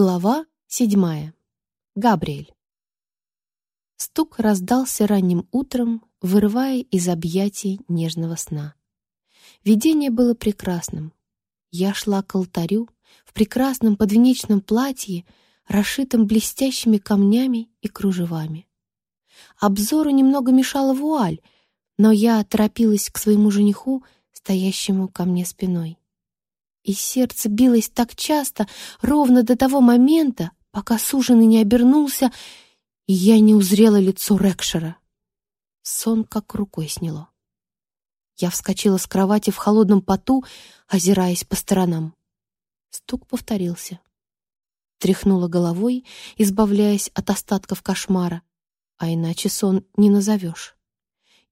Глава седьмая. Габриэль. Стук раздался ранним утром, вырывая из объятий нежного сна. Видение было прекрасным. Я шла к алтарю в прекрасном подвенечном платье, расшитом блестящими камнями и кружевами. Обзору немного мешала вуаль, но я торопилась к своему жениху, стоящему ко мне спиной и сердце билось так часто, ровно до того момента, пока суженый не обернулся, и я не узрела лицо Рекшера. Сон как рукой сняло. Я вскочила с кровати в холодном поту, озираясь по сторонам. Стук повторился. Тряхнула головой, избавляясь от остатков кошмара, а иначе сон не назовешь.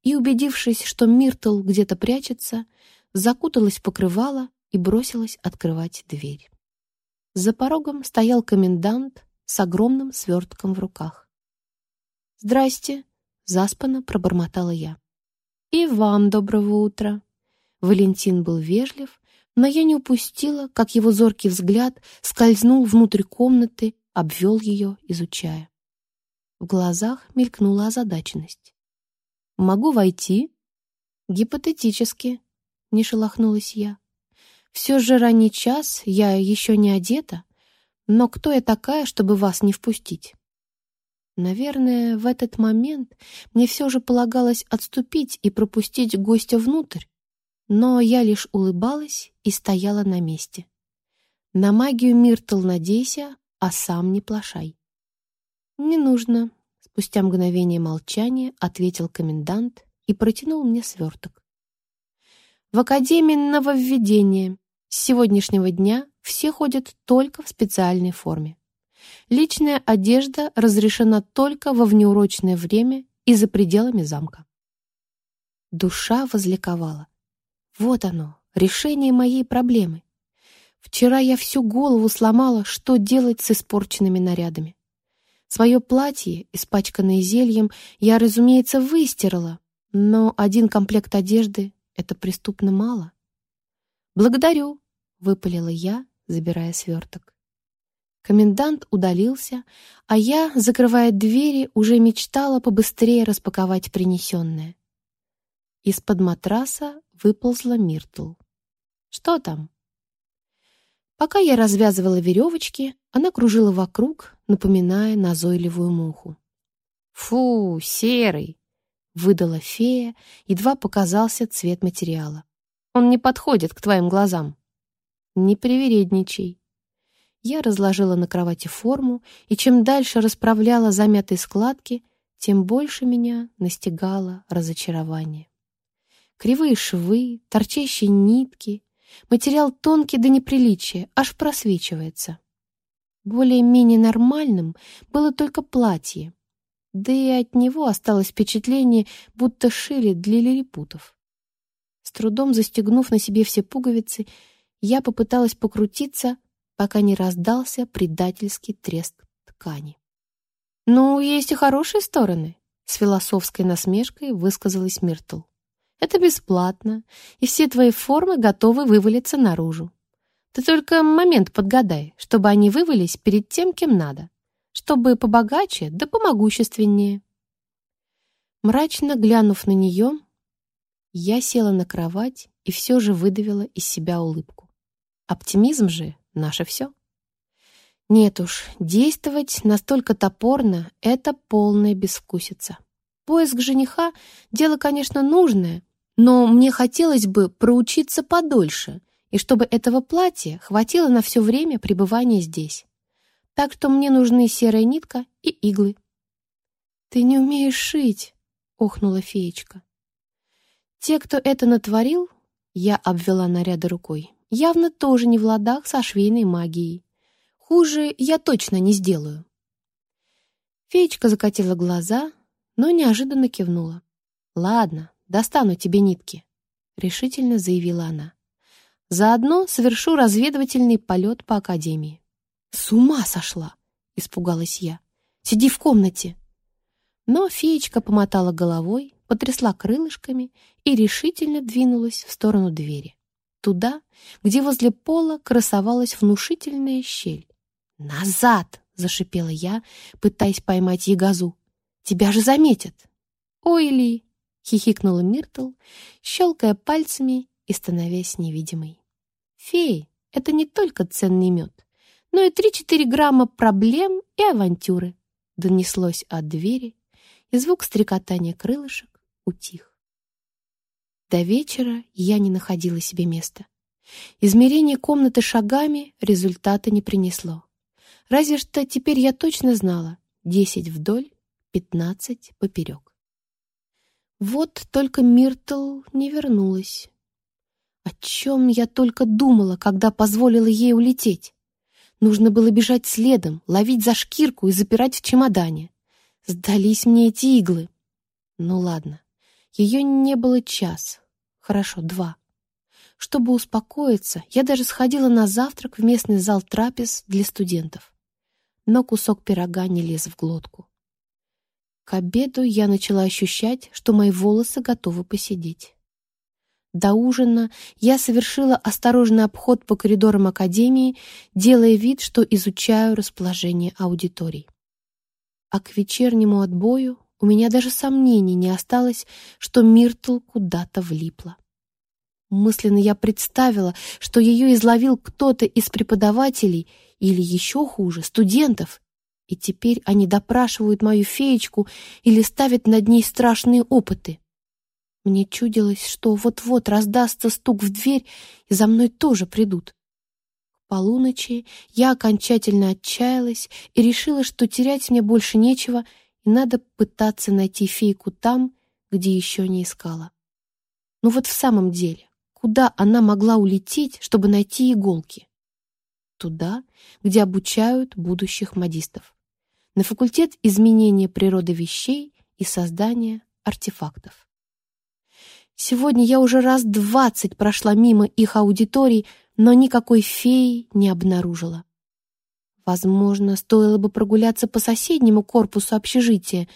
И, убедившись, что Миртл где-то прячется, закуталась в покрывало и бросилась открывать дверь. За порогом стоял комендант с огромным свертком в руках. «Здрасте!» — заспанно пробормотала я. «И вам доброго утра!» Валентин был вежлив, но я не упустила, как его зоркий взгляд скользнул внутрь комнаты, обвел ее, изучая. В глазах мелькнула озадаченность. «Могу войти?» «Гипотетически», — не шелохнулась я. Все же ранний час, я еще не одета. Но кто я такая, чтобы вас не впустить? Наверное, в этот момент мне все же полагалось отступить и пропустить гостя внутрь, но я лишь улыбалась и стояла на месте. На магию Миртл надейся, а сам не плашай. «Не нужно», — спустя мгновение молчания ответил комендант и протянул мне сверток. «В Академии нововведения с сегодняшнего дня все ходят только в специальной форме. Личная одежда разрешена только во внеурочное время и за пределами замка. Душа возликовала. Вот оно, решение моей проблемы. Вчера я всю голову сломала, что делать с испорченными нарядами. Свое платье, испачканное зельем, я, разумеется, выстирала, но один комплект одежды — это преступно мало. «Благодарю», — выпалила я, забирая сверток. Комендант удалился, а я, закрывая двери, уже мечтала побыстрее распаковать принесенное. Из-под матраса выползла Миртл. «Что там?» Пока я развязывала веревочки, она кружила вокруг, напоминая назойливую муху. «Фу, серый!» — выдала фея, едва показался цвет материала. Он не подходит к твоим глазам. Не привередничай. Я разложила на кровати форму, и чем дальше расправляла замятые складки, тем больше меня настигало разочарование. Кривые швы, торчащие нитки, материал тонкий до неприличия, аж просвечивается. Более-менее нормальным было только платье, да и от него осталось впечатление, будто шили для лилипутов. С трудом застегнув на себе все пуговицы, я попыталась покрутиться, пока не раздался предательский треск ткани. «Ну, есть и хорошие стороны», — с философской насмешкой высказалась Миртл. «Это бесплатно, и все твои формы готовы вывалиться наружу. Ты только момент подгадай, чтобы они вывалились перед тем, кем надо, чтобы побогаче да помогущественнее». Мрачно глянув на нее, я села на кровать и все же выдавила из себя улыбку. Оптимизм же — наше все. Нет уж, действовать настолько топорно — это полная безвкусица. Поиск жениха — дело, конечно, нужное, но мне хотелось бы проучиться подольше, и чтобы этого платья хватило на все время пребывания здесь. Так что мне нужны серая нитка и иглы. «Ты не умеешь шить», — охнула феечка. Те, кто это натворил, я обвела наряды рукой, явно тоже не в ладах со швейной магией. Хуже я точно не сделаю. Феечка закатила глаза, но неожиданно кивнула. «Ладно, достану тебе нитки», — решительно заявила она. «Заодно совершу разведывательный полет по Академии». «С ума сошла!» — испугалась я. «Сиди в комнате!» Но феечка помотала головой, потрясла крылышками и решительно двинулась в сторону двери. Туда, где возле пола красовалась внушительная щель. «Назад!» — зашипела я, пытаясь поймать ягозу. «Тебя же заметят!» «Ой, Ли!» — хихикнула Миртл, щелкая пальцами и становясь невидимой. «Феи — это не только ценный мед, но и три-четыре грамма проблем и авантюры!» Донеслось от двери, и звук стрекотания крылышек утих. До вечера я не находила себе места. Измерение комнаты шагами результата не принесло. Разве что теперь я точно знала — десять вдоль, пятнадцать поперек. Вот только Миртл не вернулась. О чем я только думала, когда позволила ей улететь? Нужно было бежать следом, ловить за шкирку и запирать в чемодане. Сдались мне эти иглы. Ну ладно, ее не было час, хорошо, два. Чтобы успокоиться, я даже сходила на завтрак в местный зал трапез для студентов. Но кусок пирога не лез в глотку. К обеду я начала ощущать, что мои волосы готовы посидеть. До ужина я совершила осторожный обход по коридорам академии, делая вид, что изучаю расположение аудиторий. А к вечернему отбою у меня даже сомнений не осталось, что Миртл куда-то влипла. Мысленно я представила, что ее изловил кто-то из преподавателей или еще хуже, студентов, и теперь они допрашивают мою феечку или ставят над ней страшные опыты. Мне чудилось, что вот-вот раздастся стук в дверь, и за мной тоже придут. К полуночи я окончательно отчаялась и решила, что терять мне больше нечего, надо пытаться найти фейку там, где еще не искала. Ну вот в самом деле, Куда она могла улететь, чтобы найти иголки? Туда, где обучают будущих модистов. На факультет изменения природы вещей и создания артефактов. Сегодня я уже раз двадцать прошла мимо их аудиторий, но никакой феи не обнаружила. Возможно, стоило бы прогуляться по соседнему корпусу общежития,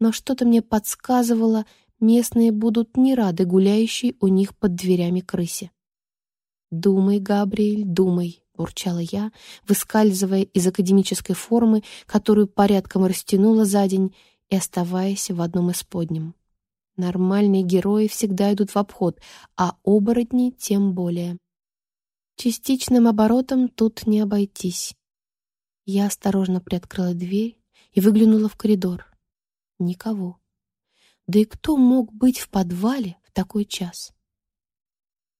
но что-то мне подсказывало, местные будут не рады гуляющей у них под дверями крысе. «Думай, Габриэль, думай», — бурчала я, выскальзывая из академической формы, которую порядком растянула за день и оставаясь в одном из подним. Нормальные герои всегда идут в обход, а оборотни тем более. Частичным оборотом тут не обойтись. Я осторожно приоткрыла дверь и выглянула в коридор. Никого. Да и кто мог быть в подвале в такой час?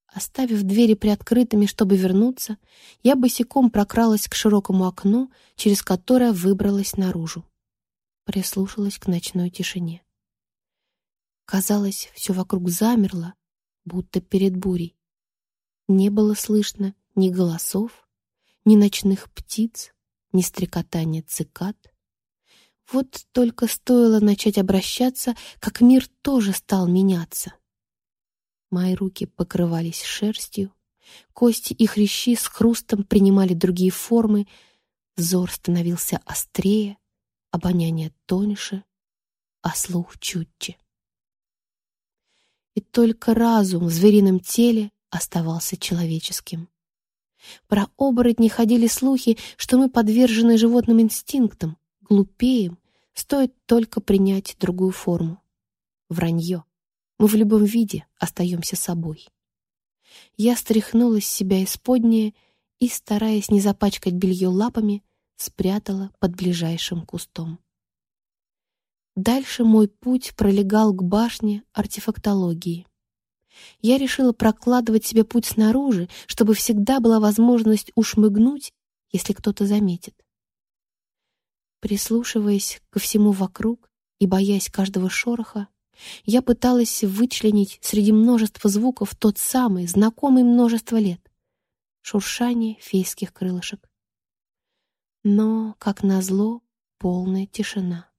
Оставив двери приоткрытыми, чтобы вернуться, я босиком прокралась к широкому окну, через которое выбралась наружу. Прислушалась к ночной тишине. Казалось, все вокруг замерло, будто перед бурей. Не было слышно ни голосов, ни ночных птиц, ни стрекотания цикад. Вот только стоило начать обращаться, как мир тоже стал меняться. Мои руки покрывались шерстью, кости и хрящи с хрустом принимали другие формы, взор становился острее, обоняние тоньше, а слух чутче. И только разум в зверином теле оставался человеческим. Про оборотни ходили слухи, что мы подвержены животным инстинктам, глупеем, стоит только принять другую форму. Вранье. Мы в любом виде остаемся собой. Я стряхнула с себя исподнее и, стараясь не запачкать белье лапами, спрятала под ближайшим кустом. Дальше мой путь пролегал к башне артефактологии. Я решила прокладывать себе путь снаружи, чтобы всегда была возможность ушмыгнуть, если кто-то заметит. Прислушиваясь ко всему вокруг и боясь каждого шороха, я пыталась вычленить среди множества звуков тот самый, знакомый множество лет — шуршание фейских крылышек. Но, как назло, полная тишина.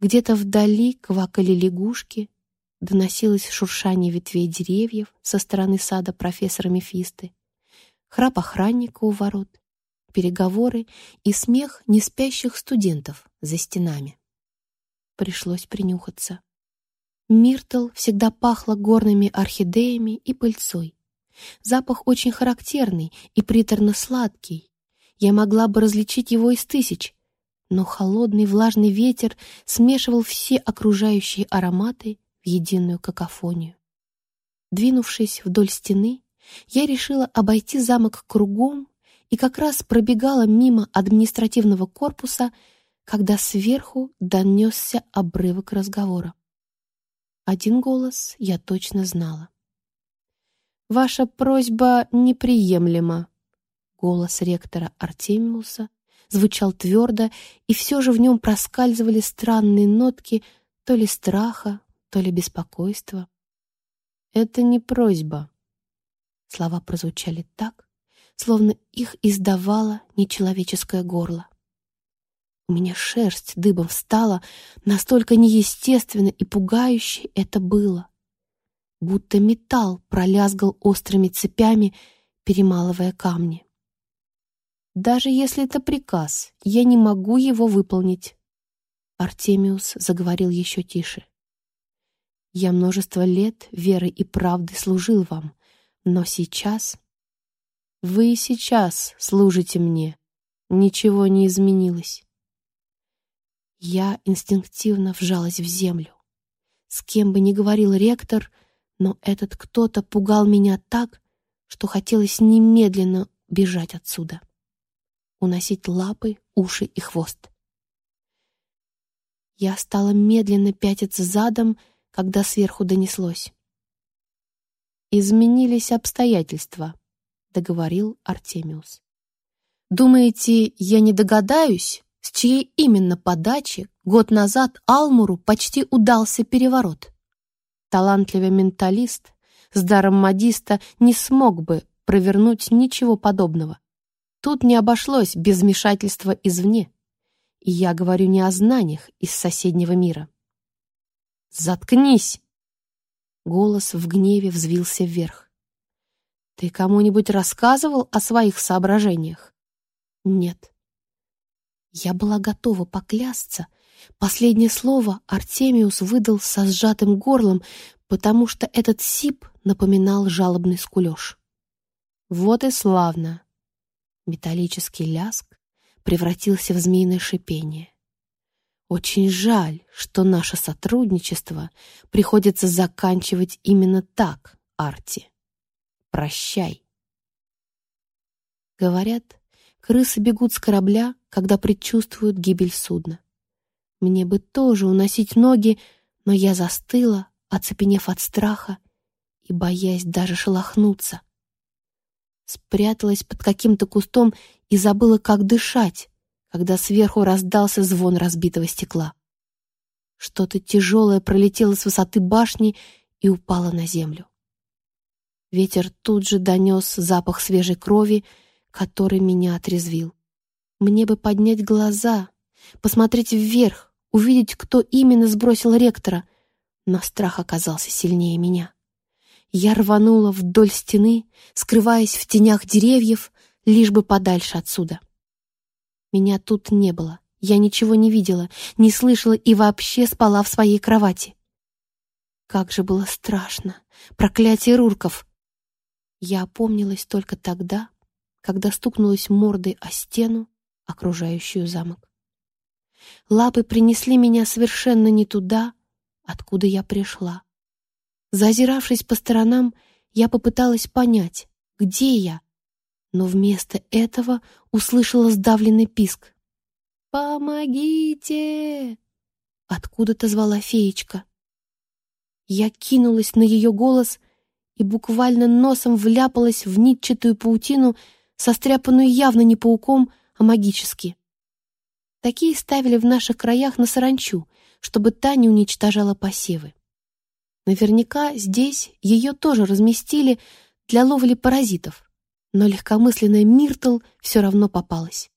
Где-то вдали квакали лягушки, доносилось шуршание ветвей деревьев со стороны сада профессора Мефисты, храп охранника у ворот — переговоры и смех неспящих студентов за стенами. Пришлось принюхаться. Миртл всегда пахла горными орхидеями и пыльцой. Запах очень характерный и приторно-сладкий. Я могла бы различить его из тысяч, но холодный влажный ветер смешивал все окружающие ароматы в единую какофонию. Двинувшись вдоль стены, я решила обойти замок кругом и как раз пробегала мимо административного корпуса, когда сверху донесся обрывок разговора. Один голос я точно знала. «Ваша просьба неприемлема», — голос ректора Артемиуса звучал твердо, и все же в нем проскальзывали странные нотки то ли страха, то ли беспокойства. «Это не просьба». Слова прозвучали так, словно их издавало нечеловеческое горло. У меня шерсть дыбом встала, настолько неестественно и пугающе это было. Будто металл пролязгал острыми цепями, перемалывая камни. Даже если это приказ, я не могу его выполнить. Артемиус заговорил еще тише. Я множество лет верой и правдой служил вам, но сейчас... Вы сейчас служите мне. Ничего не изменилось. Я инстинктивно вжалась в землю. С кем бы ни говорил ректор, но этот кто-то пугал меня так, что хотелось немедленно бежать отсюда. Уносить лапы, уши и хвост. Я стала медленно пятиться задом, когда сверху донеслось. «Изменились обстоятельства», — договорил Артемиус. «Думаете, я не догадаюсь, с чьей именно подачи год назад Алмуру почти удался переворот. Талантливый менталист с даром модиста не смог бы провернуть ничего подобного. Тут не обошлось без вмешательства извне. И я говорю не о знаниях из соседнего мира. «Заткнись!» Голос в гневе взвился вверх. «Ты кому-нибудь рассказывал о своих соображениях?» «Нет». Я была готова поклясться. Последнее слово Артемиус выдал со сжатым горлом, потому что этот сип напоминал жалобный скулеж. Вот и славно. Металлический ляск превратился в змеиное шипение. Очень жаль, что наше сотрудничество приходится заканчивать именно так, Арти. Прощай. Говорят, Крысы бегут с корабля, когда предчувствуют гибель судна. Мне бы тоже уносить ноги, но я застыла, оцепенев от страха и боясь даже шелохнуться. Спряталась под каким-то кустом и забыла, как дышать, когда сверху раздался звон разбитого стекла. Что-то тяжелое пролетело с высоты башни и упало на землю. Ветер тут же донес запах свежей крови, который меня отрезвил. Мне бы поднять глаза, посмотреть вверх, увидеть, кто именно сбросил ректора, но страх оказался сильнее меня. Я рванула вдоль стены, скрываясь в тенях деревьев, лишь бы подальше отсюда. Меня тут не было, я ничего не видела, не слышала и вообще спала в своей кровати. Как же было страшно! Проклятие Рурков! Я опомнилась только тогда, когда стукнулась мордой о стену, окружающую замок. Лапы принесли меня совершенно не туда, откуда я пришла. Зазиравшись по сторонам, я попыталась понять, где я, но вместо этого услышала сдавленный писк. «Помогите!» — откуда-то звала феечка. Я кинулась на ее голос и буквально носом вляпалась в нитчатую паутину, состряпанную явно не пауком, а магически. Такие ставили в наших краях на саранчу, чтобы та не уничтожала посевы. Наверняка здесь ее тоже разместили для ловли паразитов, но легкомысленная Миртл все равно попалась,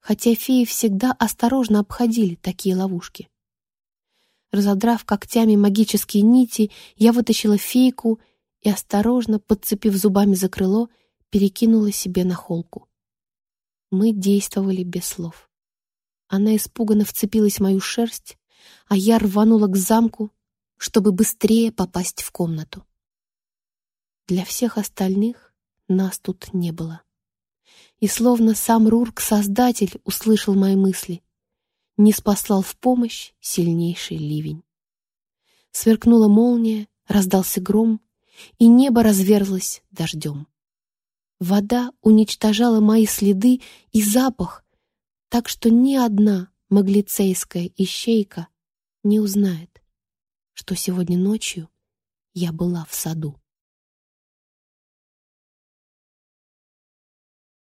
хотя феи всегда осторожно обходили такие ловушки. Разодрав когтями магические нити, я вытащила фейку и, осторожно подцепив зубами за крыло, перекинула себе на холку. Мы действовали без слов. Она испуганно вцепилась в мою шерсть, а я рванула к замку, чтобы быстрее попасть в комнату. Для всех остальных нас тут не было. И словно сам Рурк-создатель услышал мои мысли, не спаслал в помощь сильнейший ливень. Сверкнула молния, раздался гром, и небо разверзлось дождем. Вода уничтожала мои следы и запах, так что ни одна маглицейская ищейка не узнает, что сегодня ночью я была в саду.